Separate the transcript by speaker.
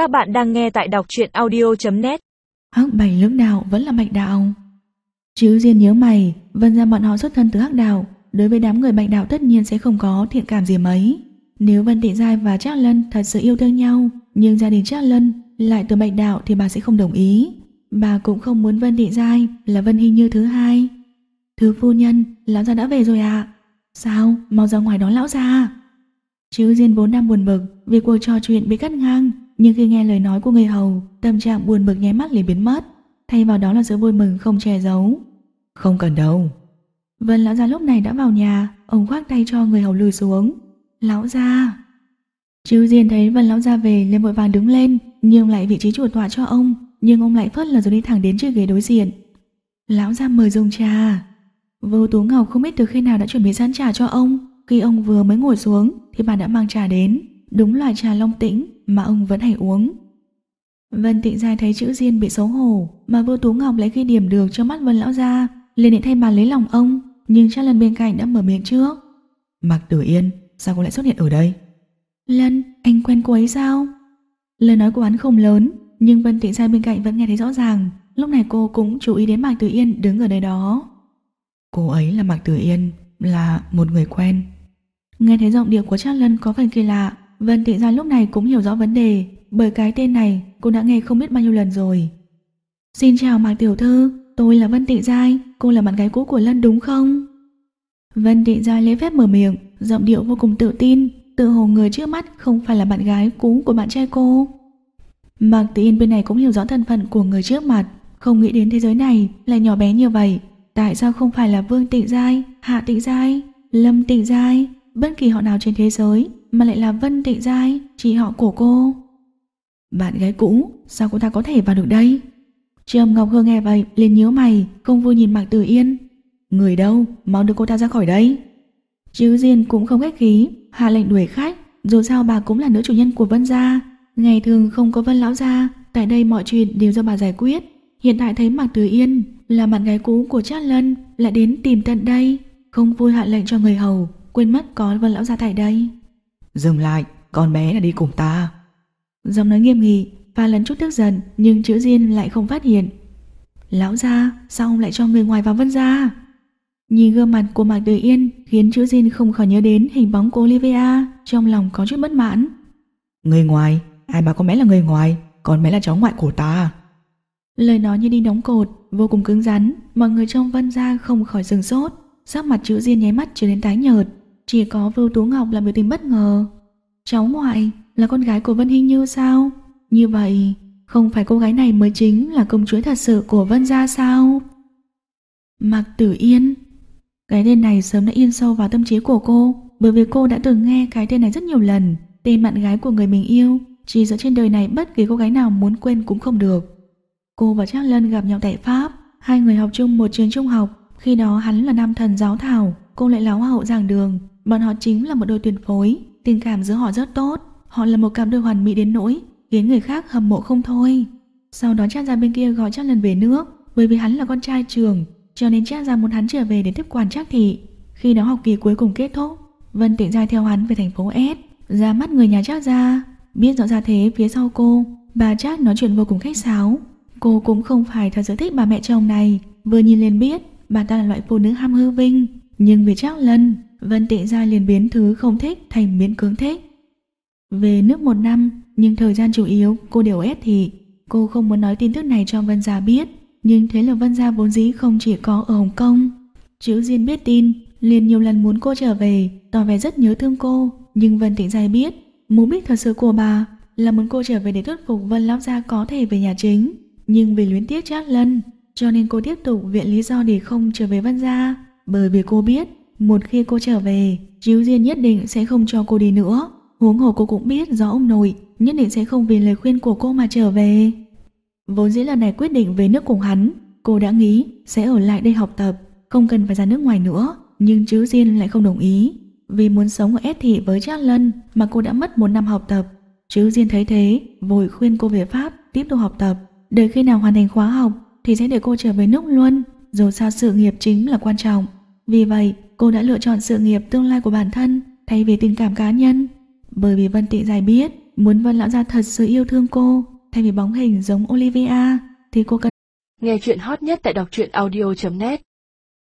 Speaker 1: Các bạn đang nghe tại đọc truyện audio.net
Speaker 2: Hắc bảy lưỡng đạo vẫn là bạch đạo? Chứ riêng nhớ mày Vân ra bọn họ xuất thân từ hắc đạo Đối với đám người bạch đạo tất nhiên sẽ không có thiện cảm gì mấy. Nếu Vân Tị Giai và Trác Lân thật sự yêu thương nhau Nhưng gia đình Trác Lân lại từ bạch đạo thì bà sẽ không đồng ý. Bà cũng không muốn Vân Tị Giai là Vân Hy Như thứ hai. Thứ phu nhân, lão gia đã về rồi à Sao, mau ra ngoài đón lão gia? Chứ Diên vốn đang buồn bực vì cuộc trò chuyện bị cắt ngang, nhưng khi nghe lời nói của người hầu, tâm trạng buồn bực nháy mắt liền biến mất, thay vào đó là sự vui mừng không che giấu. Không cần đâu. Vân lão gia lúc này đã vào nhà, ông khoác tay cho người hầu lùi xuống. Lão gia. Chứ Diên thấy Vân lão gia về liền vội vàng đứng lên, nhưng lại vị trí chủ tọa cho ông, nhưng ông lại phớt lờ rồi đi thẳng đến chiếc ghế đối diện. Lão gia mời dùng trà. Vô Tú Ngọc không biết từ khi nào đã chuẩn bị sẵn trà cho ông, khi ông vừa mới ngồi xuống thì bà đã mang trà đến, đúng loại trà long tĩnh mà ông vẫn hay uống. Vân Tịnh Giai thấy chữ Diên bị xấu hổ mà vô Tú Ngọc lại ghi điểm được cho mắt Vân Lão ra, liền định thay bà lấy lòng ông, nhưng chắc lần bên cạnh đã mở miệng trước. Mạc Tử Yên, sao cô lại xuất hiện ở đây? Lân, anh quen cô ấy sao? Lời nói của hắn không lớn, nhưng Vân Tịnh Giai bên cạnh vẫn nghe thấy rõ ràng. Lúc này cô cũng chú ý đến Mạc Tử Yên đứng ở nơi đó. Cô ấy là Mạc Tử Yên, là một người quen. Nghe thấy giọng điệu của Trác Lân có phần kỳ lạ, Vân Tị Gia lúc này cũng hiểu rõ vấn đề, bởi cái tên này cô đã nghe không biết bao nhiêu lần rồi. Xin chào Mạc Tiểu Thư, tôi là Vân Tị Giai, cô là bạn gái cũ của Lân đúng không? Vân Tị Giai lễ phép mở miệng, giọng điệu vô cùng tự tin, tự hồ người trước mắt không phải là bạn gái cũ của bạn trai cô. Mạc Tử Yên bên này cũng hiểu rõ thân phận của người trước mặt, không nghĩ đến thế giới này là nhỏ bé như vậy. Tại sao không phải là Vương Tịnh Giai, Hạ Tịnh Giai, Lâm Tịnh Giai, bất kỳ họ nào trên thế giới mà lại là Vân Tịnh Giai, chị họ của cô. Bạn gái cũ, sao cô ta có thể vào được đây? Trầm Ngọc Hương nghe vậy, liền nhíu mày, không vui nhìn Mạc Tử Yên. Người đâu, mau đưa cô ta ra khỏi đây. Chứ Diên cũng không ghét khí, hạ lệnh đuổi khách, dù sao bà cũng là nữ chủ nhân của Vân Gia. Ngày thường không có Vân Lão Gia, tại đây mọi chuyện đều do bà giải quyết. Hiện tại thấy Mạc Tử Yên là bạn gái cũ của Trác Lân lại đến tìm tận đây, không vui hạ lệnh cho người hầu, quên mất có Vân Lão Gia tại đây. Dừng lại, con bé là đi cùng ta. Giọng nói nghiêm nghị, pha lẫn chút tức giận nhưng chữ Diên lại không phát hiện. Lão Gia, sao ông lại cho người ngoài vào Vân Gia? Nhìn gương mặt của Mạc Tử Yên khiến chữ Diên không khỏi nhớ đến hình bóng của Olivia, trong lòng có chút bất mãn. Người ngoài, ai bảo con bé là người ngoài, con bé là cháu ngoại của ta. Lời nói như đi đóng cột, vô cùng cứng rắn, mọi người trong Vân Gia không khỏi sừng sốt, sắc mặt chữ Diên nháy mắt trở nên tái nhợt, chỉ có Vưu Tú Ngọc là biểu tình bất ngờ. Cháu ngoại là con gái của Vân Hinh Như sao? Như vậy, không phải cô gái này mới chính là công chúa thật sự của Vân Gia sao? Mạc Tử Yên Cái tên này sớm đã yên sâu vào tâm trí của cô bởi vì cô đã từng nghe cái tên này rất nhiều lần tên bạn gái của người mình yêu chỉ giữa trên đời này bất kỳ cô gái nào muốn quên cũng không được. Cô và Trác Lân gặp nhau tại Pháp, hai người học chung một trường trung học, khi đó hắn là nam thần giáo thảo, cô lại là hoa hậu giảng đường, bọn họ chính là một đôi tuyệt phối, tình cảm giữa họ rất tốt, họ là một cặp đôi hoàn mỹ đến nỗi khiến người khác hâm mộ không thôi. Sau đó cha gia bên kia gọi Trác lần về nước, bởi vì hắn là con trai trường, cho nên cha gia muốn hắn trở về để tiếp quản Trác thị. Khi đó học kỳ cuối cùng kết thúc, Vân Tịnh Giai theo hắn về thành phố S, ra mắt người nhà Trác gia, biết rõ ra thế phía sau cô, bà Trác nói chuyện vô cùng khách sáo, Cô cũng không phải thật sự thích bà mẹ chồng này. Vừa nhìn liền biết Bà ta là loại phụ nữ ham hư vinh. Nhưng vì trác lần Vân tị ra liền biến thứ không thích thành miễn cưỡng thích. Về nước một năm Nhưng thời gian chủ yếu cô đều ép thì. Cô không muốn nói tin tức này cho Vân Gia biết Nhưng thế là Vân Gia vốn dĩ không chỉ có ở Hồng Kông. Chữ Diên biết tin liền nhiều lần muốn cô trở về Tỏ vẻ rất nhớ thương cô. Nhưng Vân Tịnh gia biết Mục đích thật sự của bà Là muốn cô trở về để thuyết phục Vân Lão Gia có thể về nhà chính. Nhưng vì luyến tiếc Trác Lân, cho nên cô tiếp tục viện lý do để không trở về Vân Gia. Bởi vì cô biết, một khi cô trở về, Chiếu Diên nhất định sẽ không cho cô đi nữa. Huống hồ cô cũng biết rõ ông nội nhất định sẽ không vì lời khuyên của cô mà trở về. Vốn dĩ lần này quyết định về nước cùng hắn, cô đã nghĩ sẽ ở lại đây học tập, không cần phải ra nước ngoài nữa. Nhưng Chiếu Diên lại không đồng ý, vì muốn sống ở S thị với Trác Lân mà cô đã mất một năm học tập. Chiếu Diên thấy thế, vội khuyên cô về Pháp tiếp tục học tập. Đợi khi nào hoàn thành khóa học thì sẽ để cô trở về nước luôn, dù sao sự nghiệp chính là quan trọng. Vì vậy, cô đã lựa chọn sự nghiệp tương lai của bản thân thay vì tình cảm cá nhân. Bởi vì Vân Tị Giải biết, muốn Vân Lão Gia thật sự yêu thương cô, thay vì bóng hình giống Olivia, thì cô cần
Speaker 1: Nghe chuyện hot nhất tại đọc truyện audio.net